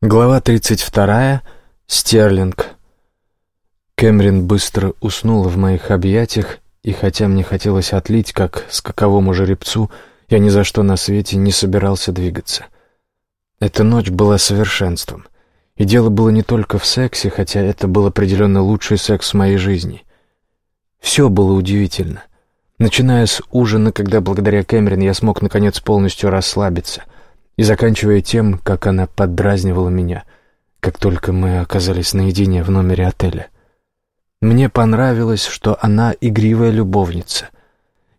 Глава 32. Стерлинг. Кэмрин быстро уснула в моих объятиях, и хотя мне хотелось отлить, как скаковому жеребцу, я ни за что на свете не собирался двигаться. Эта ночь была совершенством. И дело было не только в сексе, хотя это был определенно лучший секс в моей жизни. Все было удивительно. Начиная с ужина, когда благодаря Кэмерин я смог наконец полностью расслабиться — и заканчивая тем, как она поддразнивала меня, как только мы оказались наедине в номере отеля. Мне понравилось, что она игривая любовница.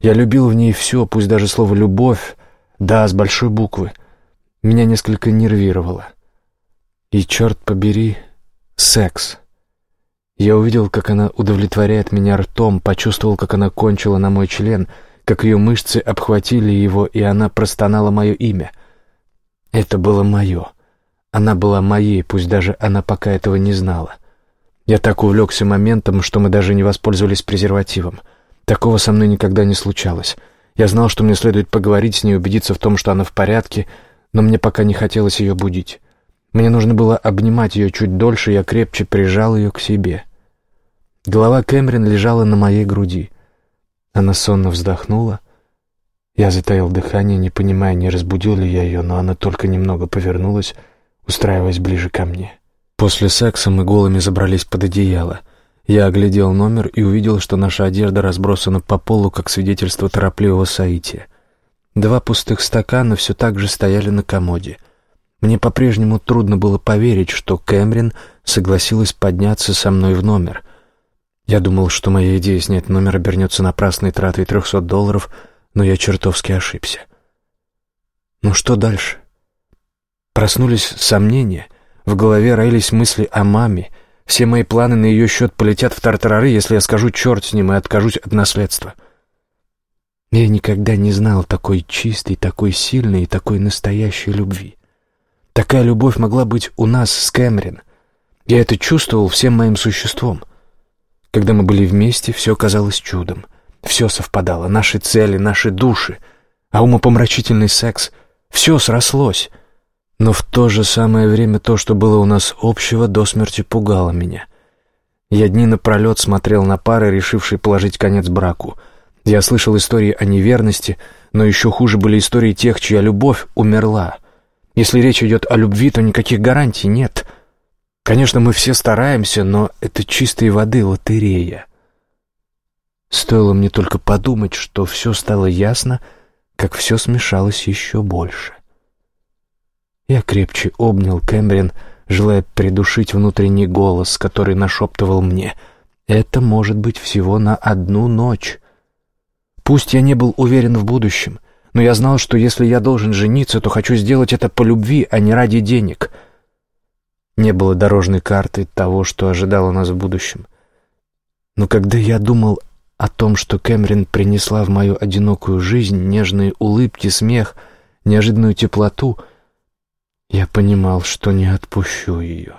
Я любил в ней все, пусть даже слово «любовь», да, с большой буквы, меня несколько нервировало. И, черт побери, секс. Я увидел, как она удовлетворяет меня ртом, почувствовал, как она кончила на мой член, как ее мышцы обхватили его, и она простонала мое имя. Это было мое. Она была моей, пусть даже она пока этого не знала. Я так увлекся моментом, что мы даже не воспользовались презервативом. Такого со мной никогда не случалось. Я знал, что мне следует поговорить с ней, убедиться в том, что она в порядке, но мне пока не хотелось ее будить. Мне нужно было обнимать ее чуть дольше, я крепче прижал ее к себе. Голова Кэмерин лежала на моей груди. Она сонно вздохнула, я затаил дыхание, не понимая, не разбудил ли я ее, но она только немного повернулась, устраиваясь ближе ко мне. После секса мы голыми забрались под одеяло. Я оглядел номер и увидел, что наша одежда разбросана по полу, как свидетельство торопливого соития. Два пустых стакана все так же стояли на комоде. Мне по-прежнему трудно было поверить, что Кэмрин согласилась подняться со мной в номер. Я думал, что моя идея снять номер обернется напрасной тратой трехсот долларов — но я чертовски ошибся. Ну что дальше? Проснулись сомнения, в голове роились мысли о маме, все мои планы на ее счет полетят в тартарары, если я скажу «черт с ним» и откажусь от наследства. Я никогда не знал такой чистой, такой сильной и такой настоящей любви. Такая любовь могла быть у нас с Кэмерин. Я это чувствовал всем моим существом. Когда мы были вместе, все казалось чудом — все совпадало, наши цели, наши души, а умопомрачительный секс — все срослось. Но в то же самое время то, что было у нас общего, до смерти пугало меня. Я дни напролет смотрел на пары, решившие положить конец браку. Я слышал истории о неверности, но еще хуже были истории тех, чья любовь умерла. Если речь идет о любви, то никаких гарантий нет. Конечно, мы все стараемся, но это чистой воды лотерея. Стоило мне только подумать, что все стало ясно, как все смешалось еще больше. Я крепче обнял Кэмбрин, желая придушить внутренний голос, который нашептывал мне «Это может быть всего на одну ночь». Пусть я не был уверен в будущем, но я знал, что если я должен жениться, то хочу сделать это по любви, а не ради денег. Не было дорожной карты того, что ожидало нас в будущем. Но когда я думал о том, что Кэмрин принесла в мою одинокую жизнь нежные улыбки, смех, неожиданную теплоту, я понимал, что не отпущу ее.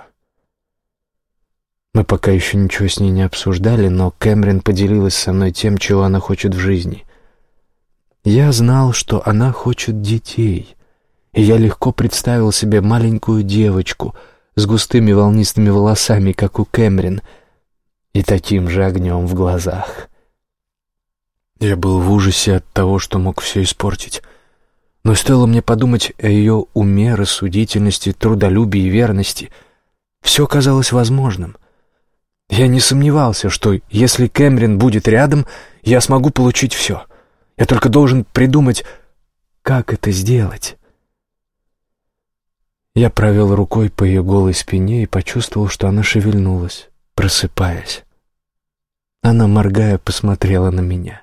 Мы пока еще ничего с ней не обсуждали, но Кэмрин поделилась со мной тем, чего она хочет в жизни. Я знал, что она хочет детей, и я легко представил себе маленькую девочку с густыми волнистыми волосами, как у Кэмрин, и таким же огнем в глазах. Я был в ужасе от того, что мог все испортить. Но стоило мне подумать о ее уме, рассудительности, трудолюбии и верности. Все казалось возможным. Я не сомневался, что если Кэмерин будет рядом, я смогу получить все. Я только должен придумать, как это сделать. Я провел рукой по ее голой спине и почувствовал, что она шевельнулась, просыпаясь. Она, моргая, посмотрела на меня.